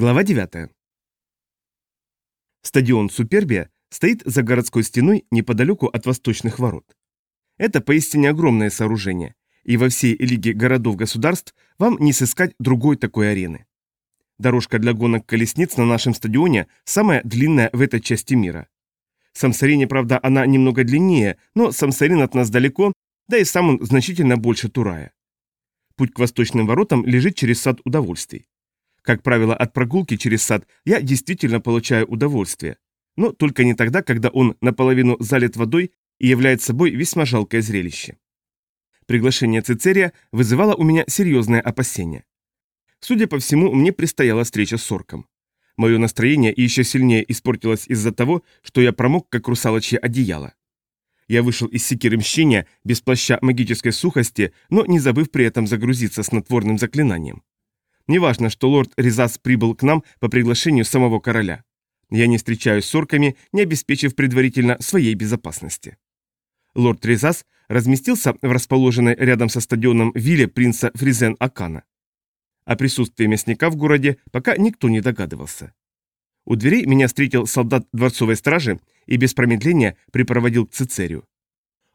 Глава 9. Стадион Супербия стоит за городской стеной неподалеку от восточных ворот. Это поистине огромное сооружение, и во всей лиге городов-государств вам не сыскать другой такой арены. Дорожка для гонок колесниц на нашем стадионе самая длинная в этой части мира. Самсарине, правда, она немного длиннее, но Самсарин от нас далеко, да и сам он значительно больше Турая. Путь к восточным воротам лежит через сад удовольствий. Как правило, от прогулки через сад я действительно получаю удовольствие. Но только не тогда, когда он наполовину залит водой и является собой весьма жалкое зрелище. Приглашение Цицерия вызывало у меня серьезное опасение. Судя по всему, мне предстояла встреча с Сорком. Мое настроение еще сильнее испортилось из-за того, что я промок, как русалочье одеяло. Я вышел из секиры мщения без плаща магической сухости, но не забыв при этом загрузиться снотворным заклинанием. Неважно, что лорд Резас прибыл к нам по приглашению самого короля. Я не встречаюсь с орками, не обеспечив предварительно своей безопасности. Лорд Резас разместился в расположенной рядом со стадионом вилле принца Фризен Акана. О присутствии мясника в городе пока никто не догадывался. У дверей меня встретил солдат дворцовой стражи и без промедления припроводил к Цицерию.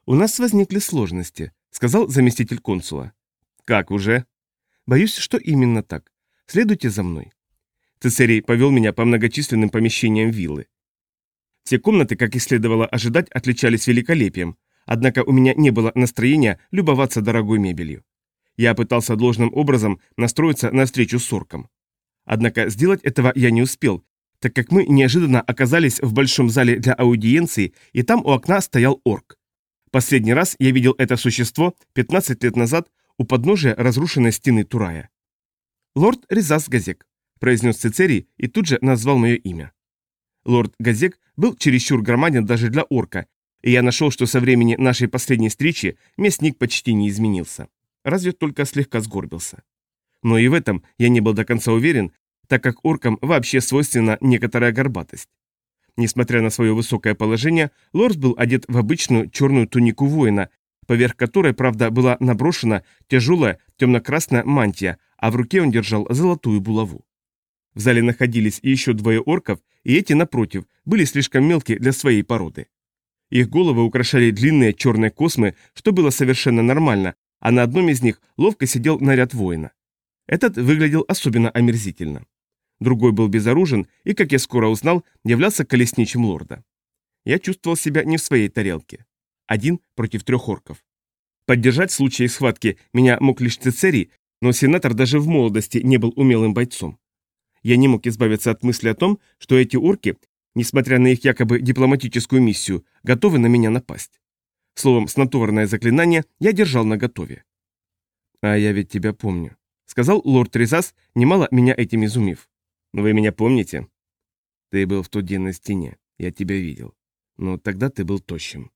«У нас возникли сложности», — сказал заместитель консула. «Как уже?» Боюсь, что именно так. Следуйте за мной. Цесарий повел меня по многочисленным помещениям виллы. Все комнаты, как и следовало ожидать, отличались великолепием, однако у меня не было настроения любоваться дорогой мебелью. Я пытался должным образом настроиться на встречу с орком. Однако сделать этого я не успел, так как мы неожиданно оказались в большом зале для аудиенции, и там у окна стоял орк. Последний раз я видел это существо 15 лет назад у подножия разрушенной стены Турая. «Лорд Резас Газек», — произнес Цицерий и тут же назвал мое имя. Лорд Газек был чересчур громаден даже для орка, и я нашел, что со времени нашей последней встречи местник почти не изменился, разве только слегка сгорбился. Но и в этом я не был до конца уверен, так как оркам вообще свойственна некоторая горбатость. Несмотря на свое высокое положение, Лорд был одет в обычную черную тунику воина поверх которой, правда, была наброшена тяжелая темно-красная мантия, а в руке он держал золотую булаву. В зале находились еще двое орков, и эти, напротив, были слишком мелкие для своей породы. Их головы украшали длинные черные космы, что было совершенно нормально, а на одном из них ловко сидел наряд воина. Этот выглядел особенно омерзительно. Другой был безоружен и, как я скоро узнал, являлся колесничем лорда. Я чувствовал себя не в своей тарелке. Один против трех орков. Поддержать в случае схватки меня мог лишь Цицерий, но сенатор даже в молодости не был умелым бойцом. Я не мог избавиться от мысли о том, что эти орки, несмотря на их якобы дипломатическую миссию, готовы на меня напасть. Словом, снотворное заклинание я держал наготове. «А я ведь тебя помню», — сказал лорд Трезас, немало меня этим изумив. «Вы меня помните?» «Ты был в тот день на стене, я тебя видел. Но тогда ты был тощим».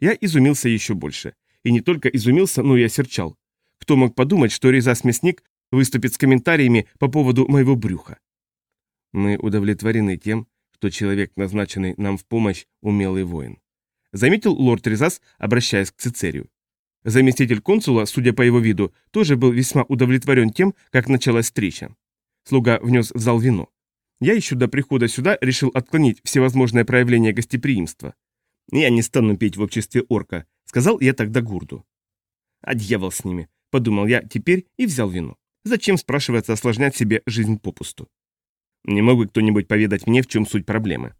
Я изумился еще больше. И не только изумился, но и осерчал. Кто мог подумать, что Резас-мясник выступит с комментариями по поводу моего брюха? Мы удовлетворены тем, что человек, назначенный нам в помощь, умелый воин. Заметил лорд Резас, обращаясь к Цицерию. Заместитель консула, судя по его виду, тоже был весьма удовлетворен тем, как началась встреча. Слуга внес в зал вино. Я еще до прихода сюда решил отклонить всевозможные проявления гостеприимства. «Я не стану петь в обществе орка», — сказал я тогда Гурду. «А дьявол с ними», — подумал я теперь и взял вино. Зачем, спрашивается, осложнять себе жизнь попусту? Не мог бы кто-нибудь поведать мне, в чем суть проблемы?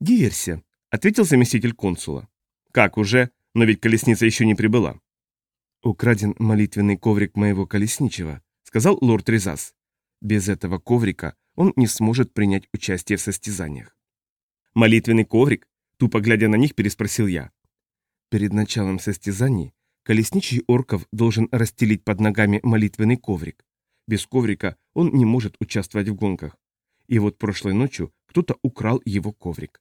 «Диверсия», — ответил заместитель консула. «Как уже? Но ведь колесница еще не прибыла». «Украден молитвенный коврик моего колесничего», — сказал лорд Резас. «Без этого коврика он не сможет принять участие в состязаниях». «Молитвенный коврик? Тупо глядя на них, переспросил я. Перед началом состязаний колесничий орков должен расстелить под ногами молитвенный коврик. Без коврика он не может участвовать в гонках. И вот прошлой ночью кто-то украл его коврик.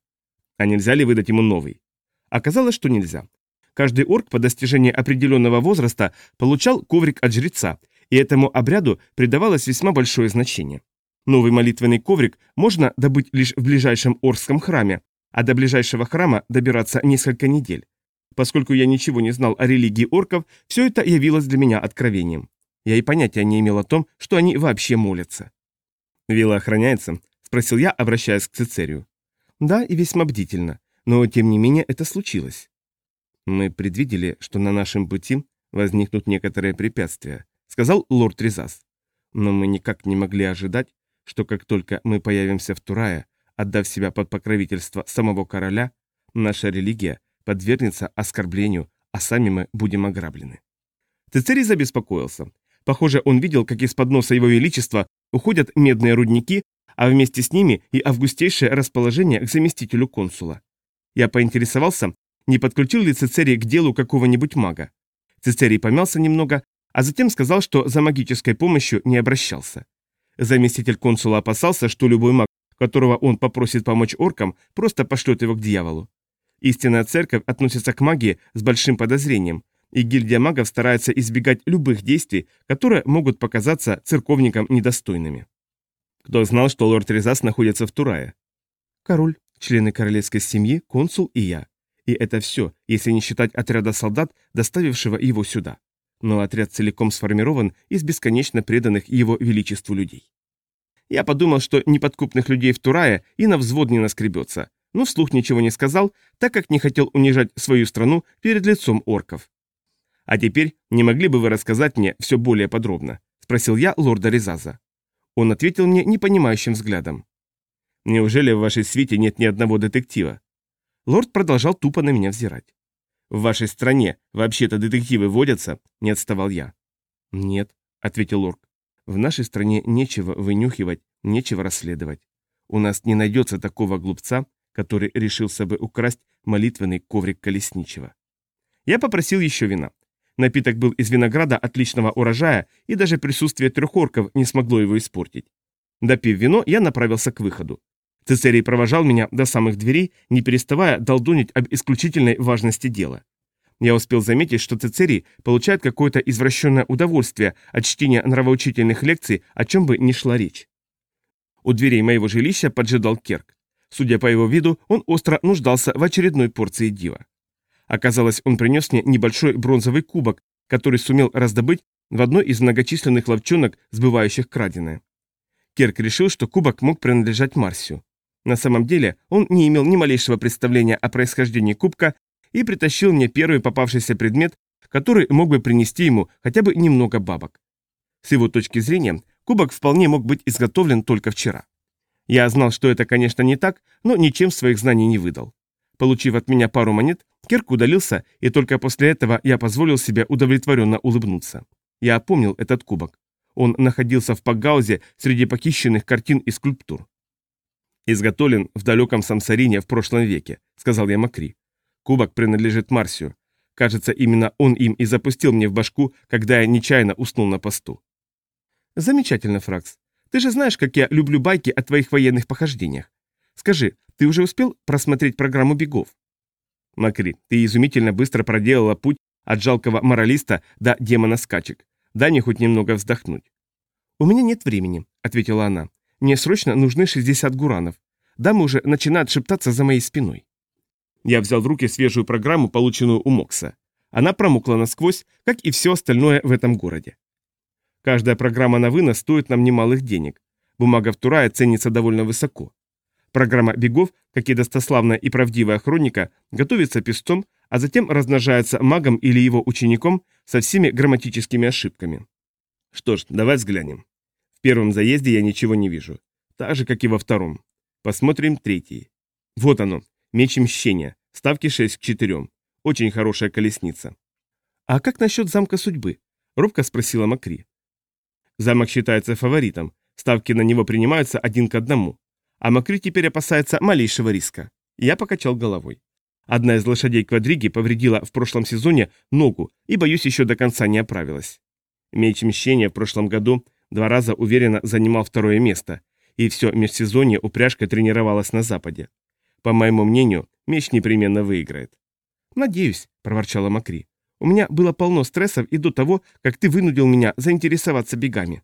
А нельзя ли выдать ему новый? Оказалось, что нельзя. Каждый орк по достижении определенного возраста получал коврик от жреца, и этому обряду придавалось весьма большое значение. Новый молитвенный коврик можно добыть лишь в ближайшем оркском храме, а до ближайшего храма добираться несколько недель. Поскольку я ничего не знал о религии орков, все это явилось для меня откровением. Я и понятия не имел о том, что они вообще молятся. «Вилла охраняется?» – спросил я, обращаясь к Цицерию. «Да, и весьма бдительно. Но, тем не менее, это случилось». «Мы предвидели, что на нашем пути возникнут некоторые препятствия», – сказал лорд Тризас. «Но мы никак не могли ожидать, что как только мы появимся в Турае, отдав себя под покровительство самого короля, наша религия подвергнется оскорблению, а сами мы будем ограблены». Цицерий забеспокоился. Похоже, он видел, как из-под носа его величества уходят медные рудники, а вместе с ними и августейшее расположение к заместителю консула. Я поинтересовался, не подключил ли Цицерий к делу какого-нибудь мага. Цицерий помялся немного, а затем сказал, что за магической помощью не обращался. Заместитель консула опасался, что любой маг, которого он попросит помочь оркам, просто пошлет его к дьяволу. Истинная церковь относится к магии с большим подозрением, и гильдия магов старается избегать любых действий, которые могут показаться церковникам недостойными. Кто знал, что лорд Резас находится в Турае? Король, члены королевской семьи, консул и я. И это все, если не считать отряда солдат, доставившего его сюда. Но отряд целиком сформирован из бесконечно преданных его величеству людей. Я подумал, что неподкупных людей в Турае и на взвод не наскребется, но вслух ничего не сказал, так как не хотел унижать свою страну перед лицом орков. «А теперь не могли бы вы рассказать мне все более подробно?» – спросил я лорда Резаза. Он ответил мне непонимающим взглядом. «Неужели в вашей свите нет ни одного детектива?» Лорд продолжал тупо на меня взирать. «В вашей стране вообще-то детективы водятся?» – не отставал я. «Нет», – ответил лорд. «В нашей стране нечего вынюхивать, нечего расследовать. У нас не найдется такого глупца, который решился бы украсть молитвенный коврик колесничего». Я попросил еще вина. Напиток был из винограда отличного урожая, и даже присутствие трех орков не смогло его испортить. Допив вино, я направился к выходу. Цицерий провожал меня до самых дверей, не переставая долдонить об исключительной важности дела. Я успел заметить, что Цицерий получает какое-то извращенное удовольствие от чтения нравоучительных лекций, о чем бы ни шла речь. У дверей моего жилища поджидал Керк. Судя по его виду, он остро нуждался в очередной порции дива. Оказалось, он принес мне небольшой бронзовый кубок, который сумел раздобыть в одной из многочисленных ловчонок, сбывающих краденое. Керк решил, что кубок мог принадлежать Марсию. На самом деле он не имел ни малейшего представления о происхождении кубка и притащил мне первый попавшийся предмет, который мог бы принести ему хотя бы немного бабок. С его точки зрения, кубок вполне мог быть изготовлен только вчера. Я знал, что это, конечно, не так, но ничем своих знаний не выдал. Получив от меня пару монет, Керк удалился, и только после этого я позволил себе удовлетворенно улыбнуться. Я помнил этот кубок. Он находился в Пакгаузе среди похищенных картин и скульптур. «Изготовлен в далеком Самсарине в прошлом веке», — сказал я Макри. «Кубок принадлежит Марсию. Кажется, именно он им и запустил мне в башку, когда я нечаянно уснул на посту». «Замечательно, Фракс. Ты же знаешь, как я люблю байки о твоих военных похождениях. Скажи, ты уже успел просмотреть программу бегов? Макри, ты изумительно быстро проделала путь от жалкого моралиста до демона скачек. Дай мне хоть немного вздохнуть. У меня нет времени, ответила она. Мне срочно нужны 60 гуранов. Дамы уже начинают шептаться за моей спиной. Я взял в руки свежую программу, полученную у Мокса. Она промокла насквозь, как и все остальное в этом городе. Каждая программа на вынос стоит нам немалых денег. Бумага в Турае ценится довольно высоко. Программа бегов, как и достославная и правдивая хроника, готовится песцом, а затем размножается магом или его учеником со всеми грамматическими ошибками. Что ж, давай взглянем. В первом заезде я ничего не вижу. Так же, как и во втором. Посмотрим третий. Вот оно, меч мщения, ставки 6 к 4. Очень хорошая колесница. А как насчет замка судьбы? Робко спросила Макри. Замок считается фаворитом, ставки на него принимаются один к одному. А Макри теперь опасается малейшего риска. Я покачал головой. Одна из лошадей квадриги повредила в прошлом сезоне ногу и, боюсь, еще до конца не оправилась. Меч мщения в прошлом году два раза уверенно занимал второе место, и все межсезонье упряжка тренировалась на западе. По моему мнению, меч непременно выиграет. «Надеюсь», — проворчала Макри. «У меня было полно стрессов и до того, как ты вынудил меня заинтересоваться бегами».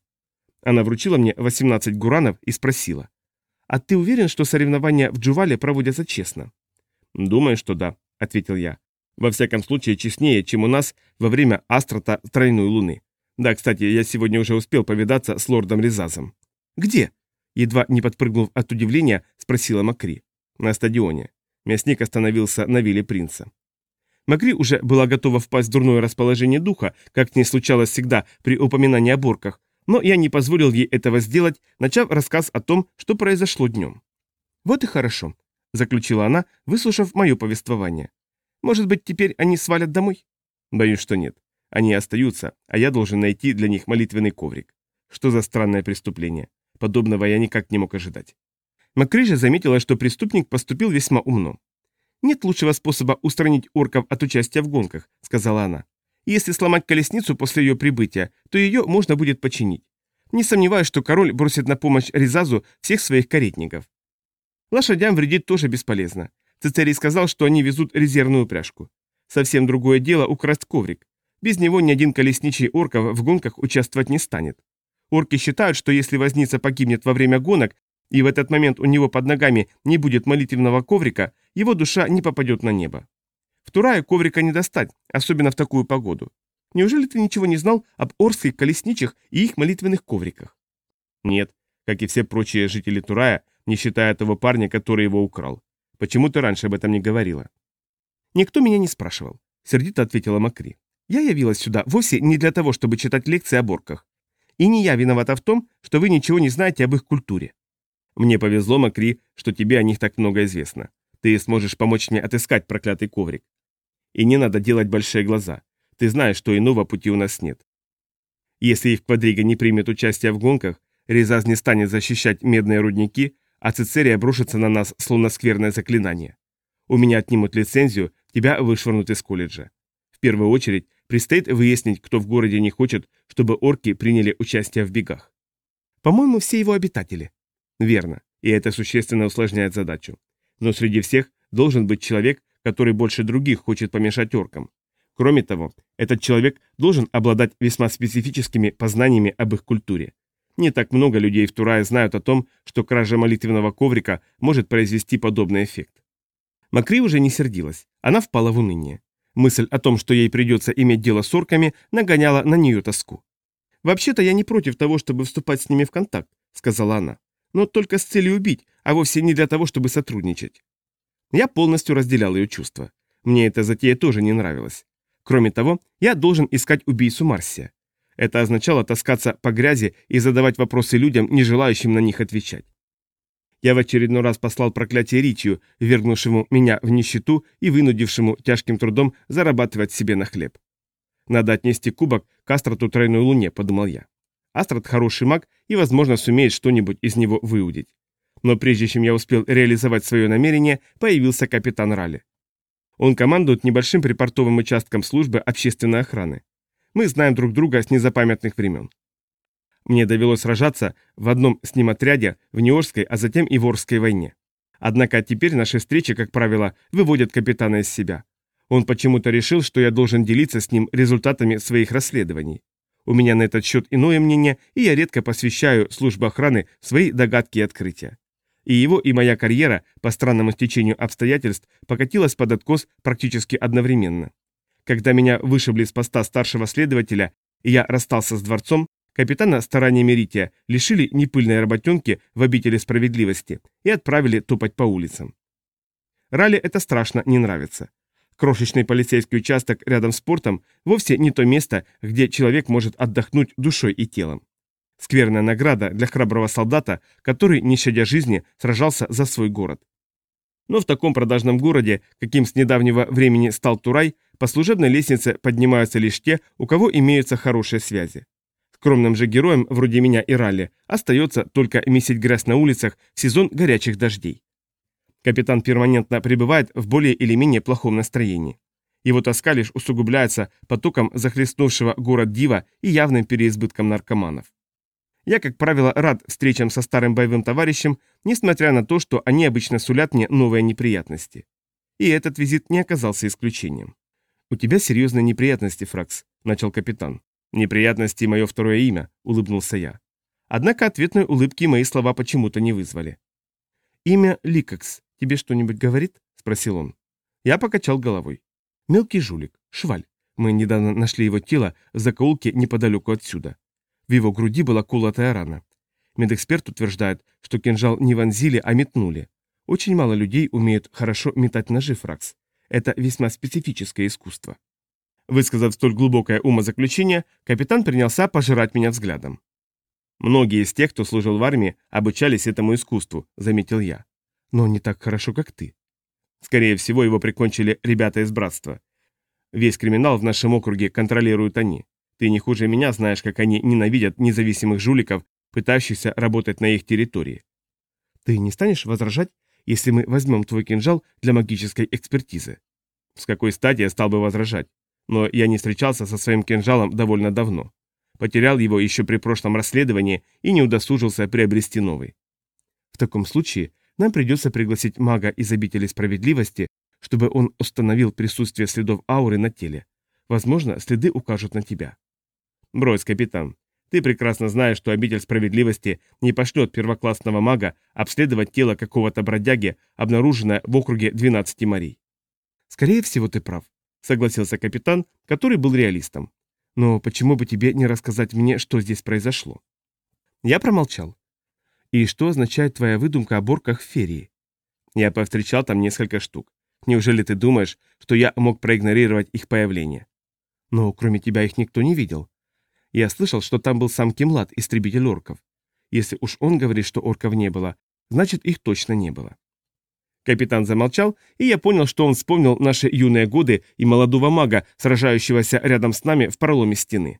Она вручила мне 18 гуранов и спросила. «А ты уверен, что соревнования в Джувале проводятся честно?» «Думаю, что да», — ответил я. «Во всяком случае, честнее, чем у нас во время Астрота тройной луны. Да, кстати, я сегодня уже успел повидаться с лордом Резазом». «Где?» Едва не подпрыгнув от удивления, спросила Макри. На стадионе. Мясник остановился на вилле принца. Макри уже была готова впасть в дурное расположение духа, как не случалось всегда при упоминании о борках, но я не позволил ей этого сделать, начав рассказ о том, что произошло днем. «Вот и хорошо», — заключила она, выслушав мое повествование. «Может быть, теперь они свалят домой?» «Боюсь, что нет. Они остаются, а я должен найти для них молитвенный коврик. Что за странное преступление? Подобного я никак не мог ожидать». Макри же заметила, что преступник поступил весьма умно. «Нет лучшего способа устранить орков от участия в гонках», — сказала она. «Если сломать колесницу после ее прибытия, то ее можно будет починить. Не сомневаюсь, что король бросит на помощь Ризазу всех своих каретников. Лошадям вредить тоже бесполезно. Цицерий сказал, что они везут резервную упряжку. Совсем другое дело украсть коврик. Без него ни один колесничий орков в гонках участвовать не станет. Орки считают, что если возница погибнет во время гонок, и в этот момент у него под ногами не будет молитвенного коврика, его душа не попадет на небо. В Турае коврика не достать, особенно в такую погоду. Неужели ты ничего не знал об орских колесничих и их молитвенных ковриках? Нет, как и все прочие жители Турая, не считая того парня, который его украл. Почему ты раньше об этом не говорила? Никто меня не спрашивал, сердито ответила Макри. Я явилась сюда вовсе не для того, чтобы читать лекции о борках. И не я виновата в том, что вы ничего не знаете об их культуре. Мне повезло, Макри, что тебе о них так много известно. Ты сможешь помочь мне отыскать проклятый коврик. И не надо делать большие глаза. Ты знаешь, что иного пути у нас нет. Если их квадрига не примет участие в гонках, Резаз не станет защищать медные рудники, а Цицерия обрушится на нас, словно скверное заклинание. У меня отнимут лицензию, тебя вышвырнут из колледжа. В первую очередь, предстоит выяснить, кто в городе не хочет, чтобы орки приняли участие в бегах. По-моему, все его обитатели. Верно, и это существенно усложняет задачу. Но среди всех должен быть человек, который больше других хочет помешать оркам. Кроме того, этот человек должен обладать весьма специфическими познаниями об их культуре. Не так много людей в Турае знают о том, что кража молитвенного коврика может произвести подобный эффект. Макри уже не сердилась, она впала в уныние. Мысль о том, что ей придется иметь дело с орками, нагоняла на нее тоску. «Вообще-то я не против того, чтобы вступать с ними в контакт», — сказала она но только с целью убить, а вовсе не для того, чтобы сотрудничать. Я полностью разделял ее чувства. Мне эта затея тоже не нравилась. Кроме того, я должен искать убийцу Марсия. Это означало таскаться по грязи и задавать вопросы людям, не желающим на них отвечать. Я в очередной раз послал проклятие Ричию, вергнувшему меня в нищету и вынудившему тяжким трудом зарабатывать себе на хлеб. Надо отнести кубок к Тройной Луне, подумал я. Астрад хороший маг и, возможно, сумеет что-нибудь из него выудить. Но прежде чем я успел реализовать свое намерение, появился капитан Ралли. Он командует небольшим припортовым участком службы общественной охраны. Мы знаем друг друга с незапамятных времен. Мне довелось сражаться в одном с ним отряде в Неорской, а затем и в Орской войне. Однако теперь наши встречи, как правило, выводят капитана из себя. Он почему-то решил, что я должен делиться с ним результатами своих расследований. У меня на этот счет иное мнение, и я редко посвящаю службе охраны свои догадки и открытия. И его, и моя карьера, по странному стечению обстоятельств, покатилась под откос практически одновременно. Когда меня вышибли с поста старшего следователя, и я расстался с дворцом, капитана стараниями Рития лишили непыльной работенки в обители справедливости и отправили топать по улицам. Ралли это страшно не нравится. Крошечный полицейский участок рядом с портом вовсе не то место, где человек может отдохнуть душой и телом. Скверная награда для храброго солдата, который, не щадя жизни, сражался за свой город. Но в таком продажном городе, каким с недавнего времени стал Турай, по служебной лестнице поднимаются лишь те, у кого имеются хорошие связи. Скромным же героям, вроде меня и Ралли, остается только месить грязь на улицах в сезон горячих дождей. Капитан перманентно пребывает в более или менее плохом настроении. Его тоска лишь усугубляется потоком захлестнувшего город Дива и явным переизбытком наркоманов. Я, как правило, рад встречам со старым боевым товарищем, несмотря на то, что они обычно сулят мне новые неприятности. И этот визит не оказался исключением. «У тебя серьезные неприятности, Фракс», — начал капитан. «Неприятности — мое второе имя», — улыбнулся я. Однако ответной улыбки мои слова почему-то не вызвали. «Имя Ликакс. «Тебе что-нибудь говорит?» – спросил он. Я покачал головой. «Мелкий жулик, шваль. Мы недавно нашли его тело в закоулке неподалеку отсюда. В его груди была колотая рана. Медэксперт утверждает, что кинжал не вонзили, а метнули. Очень мало людей умеют хорошо метать ножи, Фракс. Это весьма специфическое искусство. Высказав столь глубокое умозаключение, капитан принялся пожирать меня взглядом. «Многие из тех, кто служил в армии, обучались этому искусству», — заметил я. «Но не так хорошо, как ты». Скорее всего, его прикончили ребята из братства. Весь криминал в нашем округе контролируют они. Ты не хуже меня знаешь, как они ненавидят независимых жуликов, пытающихся работать на их территории. Ты не станешь возражать, если мы возьмем твой кинжал для магической экспертизы? С какой стати я стал бы возражать? Но я не встречался со своим кинжалом довольно давно. Потерял его еще при прошлом расследовании и не удосужился приобрести новый. В таком случае нам придется пригласить мага из обители справедливости, чтобы он установил присутствие следов ауры на теле. Возможно, следы укажут на тебя. Брось, капитан. Ты прекрасно знаешь, что обитель справедливости не пошлет первоклассного мага обследовать тело какого-то бродяги, обнаруженное в округе 12 морей. Скорее всего, ты прав, согласился капитан, который был реалистом. Но почему бы тебе не рассказать мне, что здесь произошло? Я промолчал. И что означает твоя выдумка о борках в ферии? Я повстречал там несколько штук. Неужели ты думаешь, что я мог проигнорировать их появление? Но кроме тебя их никто не видел. Я слышал, что там был сам Кимлад, истребитель орков. Если уж он говорит, что орков не было, значит их точно не было. Капитан замолчал, и я понял, что он вспомнил наши юные годы и молодого мага, сражающегося рядом с нами в проломе стены.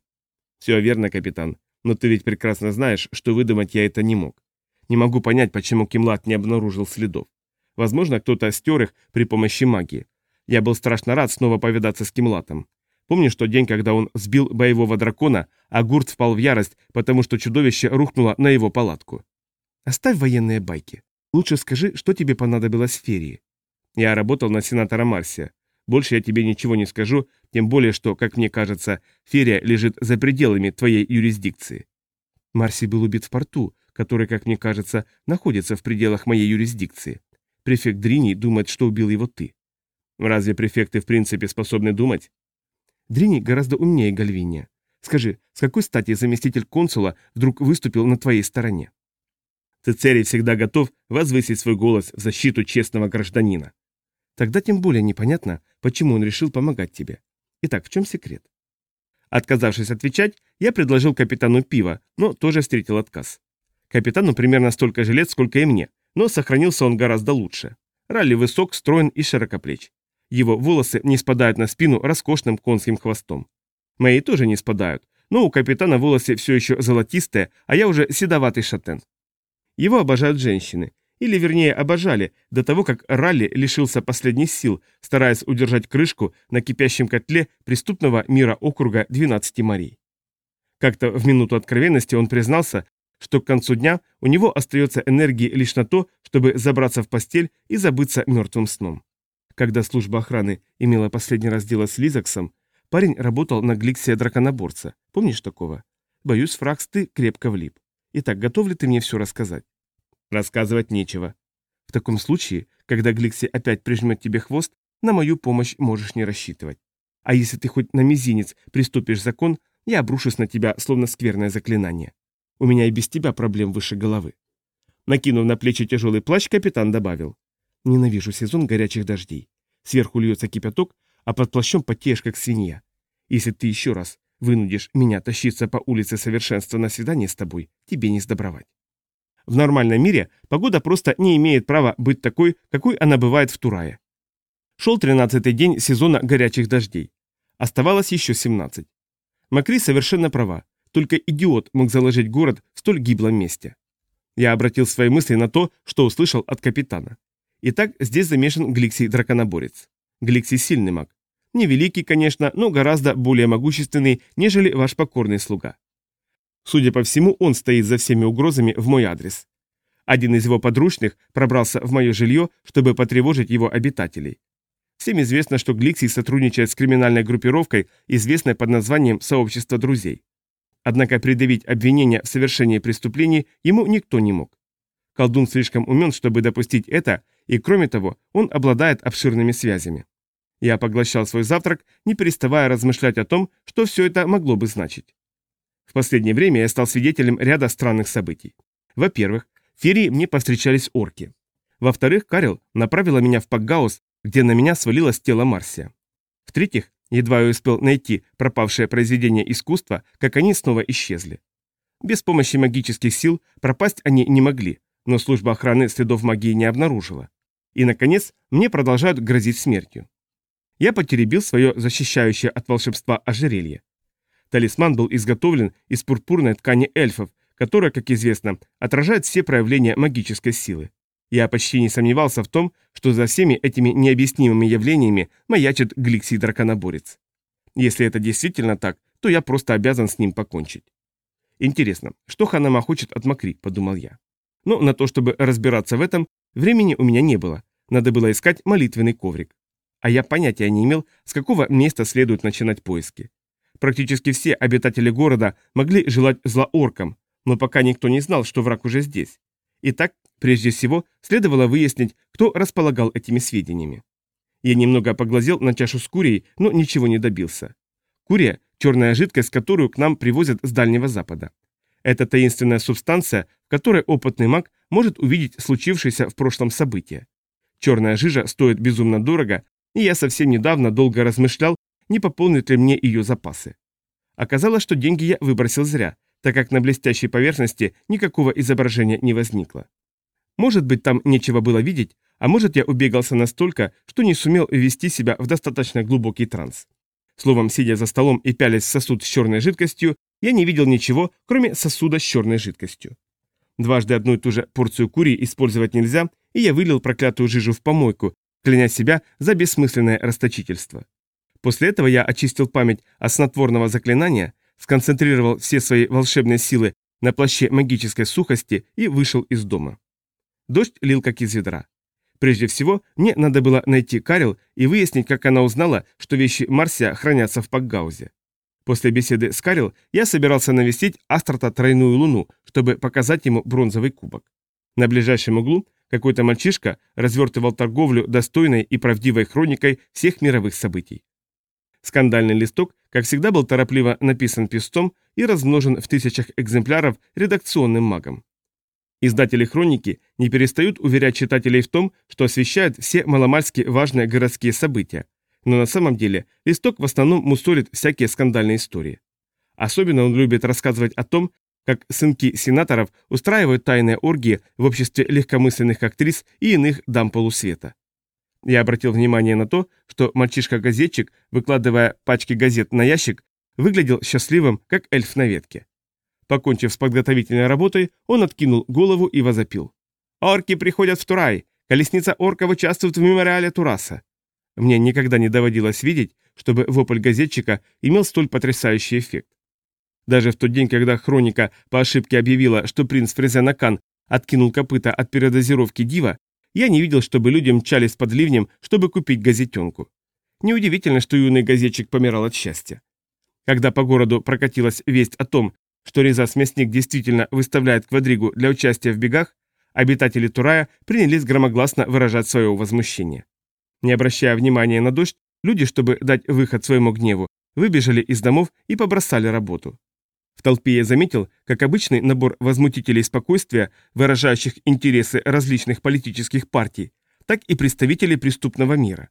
«Все верно, капитан, но ты ведь прекрасно знаешь, что выдумать я это не мог. Не могу понять, почему Кимлад не обнаружил следов. Возможно, кто-то стер их при помощи магии. Я был страшно рад снова повидаться с Кимлатом. Помнишь тот день, когда он сбил боевого дракона, а Гурт впал в ярость, потому что чудовище рухнуло на его палатку? Оставь военные байки. Лучше скажи, что тебе понадобилось Ферии. Я работал на сенатора Марсия. Больше я тебе ничего не скажу, тем более, что, как мне кажется, Ферия лежит за пределами твоей юрисдикции. Марси был убит в порту, который, как мне кажется, находится в пределах моей юрисдикции. Префект Дрини думает, что убил его ты. Разве префекты в принципе способны думать? Дрини гораздо умнее Гальвиния. Скажи, с какой стати заместитель консула вдруг выступил на твоей стороне? Цицерий всегда готов возвысить свой голос в защиту честного гражданина. Тогда тем более непонятно, почему он решил помогать тебе. Итак, в чем секрет? Отказавшись отвечать, я предложил капитану пиво, но тоже встретил отказ. Капитану примерно столько же лет, сколько и мне, но сохранился он гораздо лучше. Ралли высок, строен и широкоплеч. Его волосы не спадают на спину роскошным конским хвостом. Мои тоже не спадают, но у капитана волосы все еще золотистые, а я уже седоватый шатен. Его обожают женщины, или вернее обожали, до того, как Ралли лишился последних сил, стараясь удержать крышку на кипящем котле преступного мира округа 12 морей. Как-то в минуту откровенности он признался, что к концу дня у него остается энергии лишь на то, чтобы забраться в постель и забыться мертвым сном. Когда служба охраны имела последний раз дело с Лизаксом, парень работал на Гликсия драконоборца. Помнишь такого? Боюсь, Фракс, ты крепко влип. Итак, готов ли ты мне все рассказать? Рассказывать нечего. В таком случае, когда Гликси опять прижмет тебе хвост, на мою помощь можешь не рассчитывать. А если ты хоть на мизинец приступишь закон, я обрушусь на тебя, словно скверное заклинание. У меня и без тебя проблем выше головы. Накинув на плечи тяжелый плащ, капитан добавил. Ненавижу сезон горячих дождей. Сверху льется кипяток, а под плащом потеешь, как свинья. Если ты еще раз вынудишь меня тащиться по улице совершенства на свидание с тобой, тебе не сдобровать. В нормальном мире погода просто не имеет права быть такой, какой она бывает в Турае. Шел тринадцатый день сезона горячих дождей. Оставалось еще 17. Макри совершенно права. Только идиот мог заложить город в столь гиблом месте. Я обратил свои мысли на то, что услышал от капитана. Итак, здесь замешан Гликсий-драконоборец. Гликсий сильный маг. Невеликий, конечно, но гораздо более могущественный, нежели ваш покорный слуга. Судя по всему, он стоит за всеми угрозами в мой адрес. Один из его подручных пробрался в мое жилье, чтобы потревожить его обитателей. Всем известно, что Гликсий сотрудничает с криминальной группировкой, известной под названием «Сообщество друзей». Однако предъявить обвинение в совершении преступлений ему никто не мог. Колдун слишком умен, чтобы допустить это, и кроме того, он обладает обширными связями. Я поглощал свой завтрак, не переставая размышлять о том, что все это могло бы значить. В последнее время я стал свидетелем ряда странных событий. Во-первых, в Ферии мне повстречались орки. Во-вторых, Карел направила меня в Пакгаус, где на меня свалилось тело Марсия. В-третьих, едва я успел найти пропавшее произведение искусства, как они снова исчезли. Без помощи магических сил пропасть они не могли, но служба охраны следов магии не обнаружила. И, наконец, мне продолжают грозить смертью. Я потеребил свое защищающее от волшебства ожерелье. Талисман был изготовлен из пурпурной ткани эльфов, которая, как известно, отражает все проявления магической силы. Я почти не сомневался в том, что за всеми этими необъяснимыми явлениями маячит Гликсий-драконоборец. Если это действительно так, то я просто обязан с ним покончить. Интересно, что Ханама хочет от Макри, подумал я. Но на то, чтобы разбираться в этом, времени у меня не было. Надо было искать молитвенный коврик. А я понятия не имел, с какого места следует начинать поиски. Практически все обитатели города могли желать зла оркам, но пока никто не знал, что враг уже здесь. Итак, прежде всего, следовало выяснить, кто располагал этими сведениями. Я немного поглазел на чашу с курией, но ничего не добился. Курия – черная жидкость, которую к нам привозят с Дальнего Запада. Это таинственная субстанция, в которой опытный маг может увидеть случившееся в прошлом событие. Черная жижа стоит безумно дорого, и я совсем недавно долго размышлял, не пополнит ли мне ее запасы. Оказалось, что деньги я выбросил зря, так как на блестящей поверхности никакого изображения не возникло. Может быть, там нечего было видеть, а может, я убегался настолько, что не сумел ввести себя в достаточно глубокий транс. Словом, сидя за столом и пялясь в сосуд с черной жидкостью, я не видел ничего, кроме сосуда с черной жидкостью. Дважды одну и ту же порцию кури использовать нельзя, и я вылил проклятую жижу в помойку, кляня себя за бессмысленное расточительство. После этого я очистил память от снотворного заклинания, сконцентрировал все свои волшебные силы на плаще магической сухости и вышел из дома. Дождь лил как из ведра. Прежде всего, мне надо было найти Карел и выяснить, как она узнала, что вещи Марсия хранятся в Пакгаузе. После беседы с Карел я собирался навестить Астрота Тройную Луну, чтобы показать ему бронзовый кубок. На ближайшем углу какой-то мальчишка развертывал торговлю достойной и правдивой хроникой всех мировых событий. Скандальный листок, как всегда, был торопливо написан песцом и размножен в тысячах экземпляров редакционным магом. Издатели хроники не перестают уверять читателей в том, что освещают все маломальски важные городские события, но на самом деле листок в основном мусолит всякие скандальные истории. Особенно он любит рассказывать о том, как сынки сенаторов устраивают тайные оргии в обществе легкомысленных актрис и иных дам полусвета. Я обратил внимание на то, что мальчишка-газетчик, выкладывая пачки газет на ящик, выглядел счастливым, как эльф на ветке. Покончив с подготовительной работой, он откинул голову и возопил. «Орки приходят в Турай! Колесница орков участвует в мемориале Тураса!» Мне никогда не доводилось видеть, чтобы вопль газетчика имел столь потрясающий эффект. Даже в тот день, когда хроника по ошибке объявила, что принц Фрезенакан откинул копыта от передозировки дива, я не видел, чтобы люди мчались под ливнем, чтобы купить газетенку. Неудивительно, что юный газетчик помирал от счастья. Когда по городу прокатилась весть о том, что Резас Мясник действительно выставляет квадригу для участия в бегах, обитатели Турая принялись громогласно выражать свое возмущение. Не обращая внимания на дождь, люди, чтобы дать выход своему гневу, выбежали из домов и побросали работу. В толпе я заметил, как обычный набор возмутителей спокойствия, выражающих интересы различных политических партий, так и представителей преступного мира.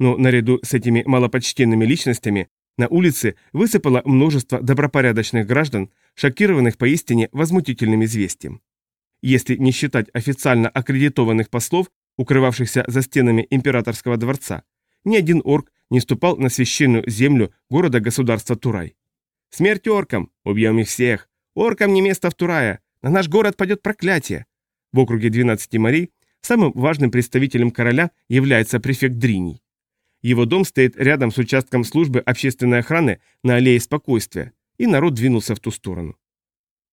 Но наряду с этими малопочтенными личностями на улице высыпало множество добропорядочных граждан, шокированных поистине возмутительным известием. Если не считать официально аккредитованных послов, укрывавшихся за стенами императорского дворца, ни один орк не ступал на священную землю города-государства Турай. Смерть оркам! Убьем их всех! Оркам не место в Турае! На наш город падет проклятие!» В округе 12 морей самым важным представителем короля является префект Дриний. Его дом стоит рядом с участком службы общественной охраны на аллее спокойствия, и народ двинулся в ту сторону.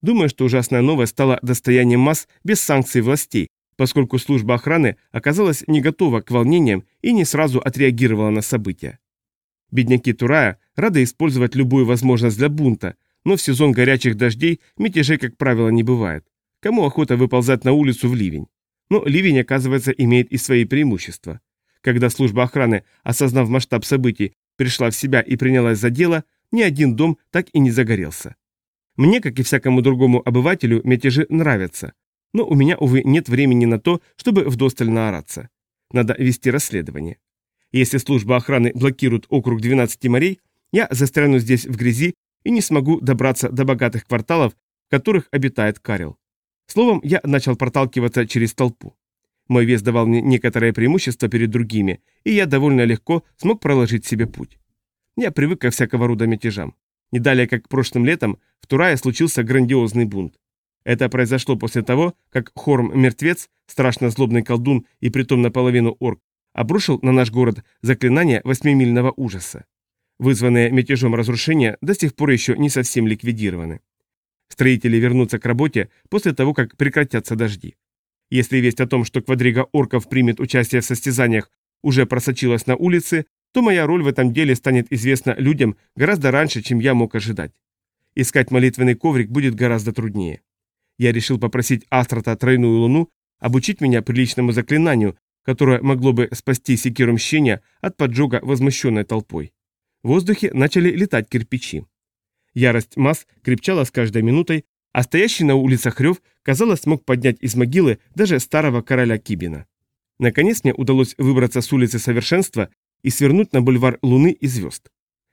Думаю, что ужасная новость стала достоянием масс без санкций властей, поскольку служба охраны оказалась не готова к волнениям и не сразу отреагировала на события. Бедняки Турая рады использовать любую возможность для бунта, но в сезон горячих дождей мятежей, как правило, не бывает. Кому охота выползать на улицу в ливень? Но ливень, оказывается, имеет и свои преимущества. Когда служба охраны, осознав масштаб событий, пришла в себя и принялась за дело, ни один дом так и не загорелся. Мне, как и всякому другому обывателю, мятежи нравятся. Но у меня, увы, нет времени на то, чтобы вдосталь наораться. Надо вести расследование. Если служба охраны блокирует округ 12 морей, я застряну здесь в грязи и не смогу добраться до богатых кварталов, в которых обитает Карел. Словом, я начал проталкиваться через толпу. Мой вес давал мне некоторое преимущество перед другими, и я довольно легко смог проложить себе путь. Я привык ко всякого рода мятежам. Не далее, как прошлым летом, в Турае случился грандиозный бунт. Это произошло после того, как Хорм-мертвец, страшно злобный колдун и притом наполовину орк, обрушил на наш город заклинание восьмимильного ужаса. Вызванные мятежом разрушения до сих пор еще не совсем ликвидированы. Строители вернутся к работе после того, как прекратятся дожди. Если весть о том, что квадрига орков примет участие в состязаниях, уже просочилась на улице, то моя роль в этом деле станет известна людям гораздо раньше, чем я мог ожидать. Искать молитвенный коврик будет гораздо труднее. Я решил попросить Астрата Тройную Луну обучить меня приличному заклинанию, которое могло бы спасти секиру мщения от поджога возмущенной толпой. В воздухе начали летать кирпичи. Ярость масс крепчала с каждой минутой, а стоящий на улицах рев, казалось, смог поднять из могилы даже старого короля Кибина. Наконец мне удалось выбраться с улицы Совершенства и свернуть на бульвар Луны и Звезд.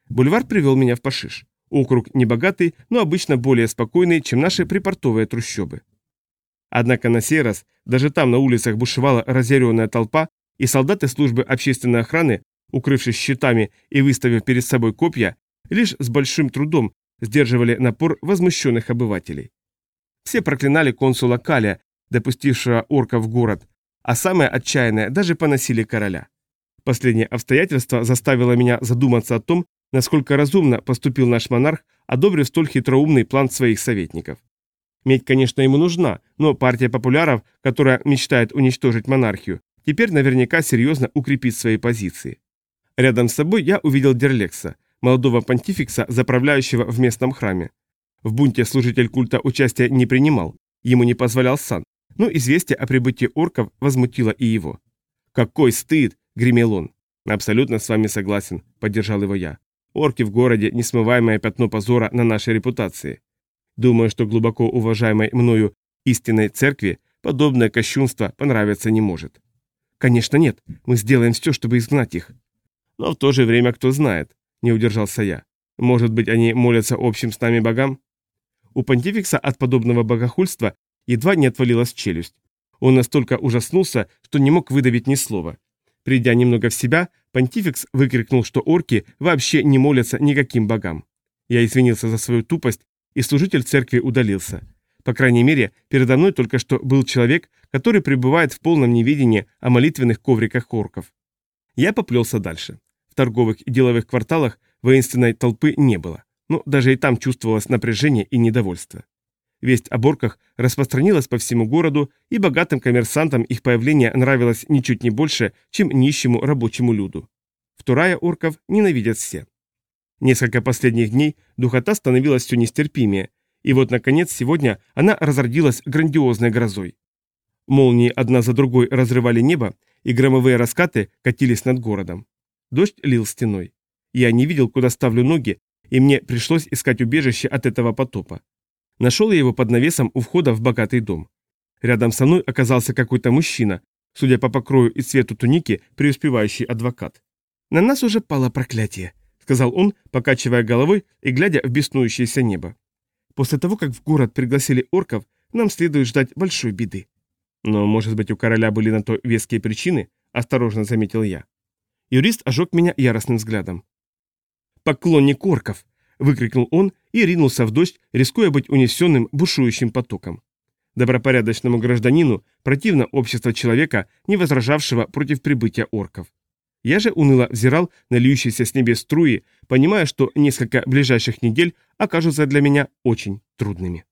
Бульвар привел меня в Пашиш. Округ небогатый, но обычно более спокойный, чем наши припортовые трущобы. Однако на сей раз даже там на улицах бушевала разъяренная толпа, и солдаты службы общественной охраны, укрывшись щитами и выставив перед собой копья, лишь с большим трудом сдерживали напор возмущенных обывателей. Все проклинали консула Каля, допустившего орка в город, а самое отчаянное даже поносили короля. Последнее обстоятельство заставило меня задуматься о том, насколько разумно поступил наш монарх, одобрив столь хитроумный план своих советников. Медь, конечно, ему нужна, но партия популяров, которая мечтает уничтожить монархию, теперь наверняка серьезно укрепит свои позиции. Рядом с собой я увидел Дерлекса, молодого понтификса, заправляющего в местном храме. В бунте служитель культа участия не принимал, ему не позволял сан, но известие о прибытии орков возмутило и его. «Какой стыд!» — гремел он. «Абсолютно с вами согласен», — поддержал его я. «Орки в городе — несмываемое пятно позора на нашей репутации. Думаю, что глубоко уважаемой мною истинной церкви подобное кощунство понравиться не может». «Конечно нет, мы сделаем все, чтобы изгнать их». «Но в то же время кто знает, не удержался я. Может быть, они молятся общим с нами богам? У понтификса от подобного богохульства едва не отвалилась челюсть. Он настолько ужаснулся, что не мог выдавить ни слова. Придя немного в себя, понтификс выкрикнул, что орки вообще не молятся никаким богам. Я извинился за свою тупость, и служитель церкви удалился. По крайней мере, передо мной только что был человек, который пребывает в полном неведении о молитвенных ковриках орков. Я поплелся дальше. В торговых и деловых кварталах воинственной толпы не было, но даже и там чувствовалось напряжение и недовольство. Весть о борках распространилась по всему городу, и богатым коммерсантам их появление нравилось ничуть не больше, чем нищему рабочему люду. Вторая орков ненавидят все. Несколько последних дней духота становилась все нестерпимее, и вот, наконец, сегодня она разродилась грандиозной грозой. Молнии одна за другой разрывали небо, и громовые раскаты катились над городом. Дождь лил стеной. Я не видел, куда ставлю ноги, и мне пришлось искать убежище от этого потопа. Нашел я его под навесом у входа в богатый дом. Рядом со мной оказался какой-то мужчина, судя по покрою и цвету туники, преуспевающий адвокат. «На нас уже пало проклятие», — сказал он, покачивая головой и глядя в беснующееся небо. «После того, как в город пригласили орков, нам следует ждать большой беды». «Но, может быть, у короля были на то веские причины?» — осторожно заметил я. Юрист ожег меня яростным взглядом. «Поклонник орков!» – выкрикнул он и ринулся в дождь, рискуя быть унесенным бушующим потоком. Добропорядочному гражданину противно общество человека, не возражавшего против прибытия орков. Я же уныло взирал на льющиеся с небес струи, понимая, что несколько ближайших недель окажутся для меня очень трудными.